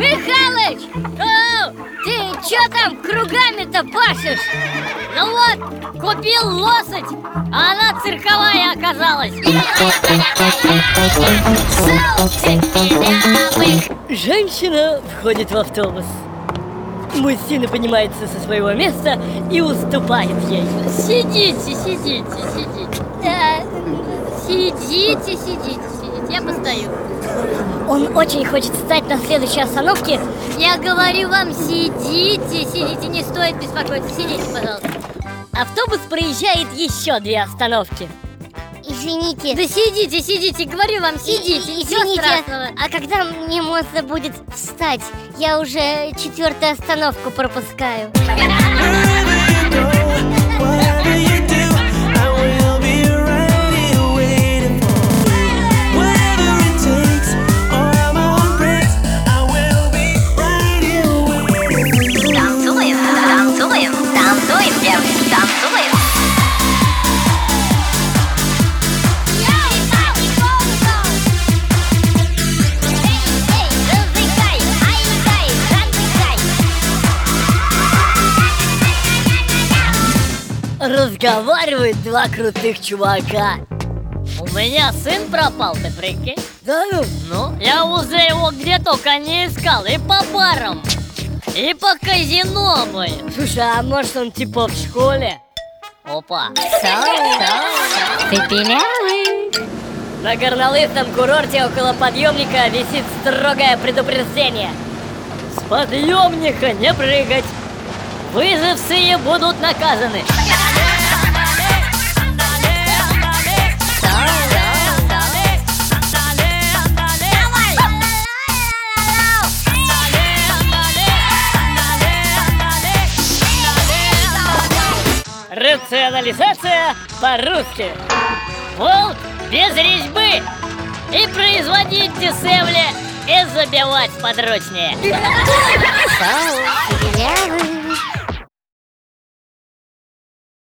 Михалыч! О, ты чё там кругами-то пашешь? Ну вот, купил лошадь, а она цирковая оказалась. Женщина входит в автобус. Мужчина поднимается со своего места и уступает ей. Сидите, сидите, сидите. Да, сидите, сидите, сидите. Я постою. Он очень хочет встать на следующей остановке. Я говорю вам, сидите, сидите, не стоит беспокоиться. Сидите, пожалуйста. Автобус проезжает еще две остановки. Извините. Да сидите, сидите, говорю вам, сидите, И- Извините, страшного. а когда мне можно будет встать? Я уже четвертую остановку пропускаю. Разговаривают два крутых чувака. У меня сын пропал, ты прикинь? Да ну, Ну, я уже его где только не искал, и по барам, и по казино, блин. слушай, а может он типа в школе? Опа. На горнолыжном курорте около подъемника висит строгое предупреждение. С подъемника не прыгать. Выжившие будут наказаны. Рационализация по-русски. Волк без резьбы и производить дешевле и забивать подручнее.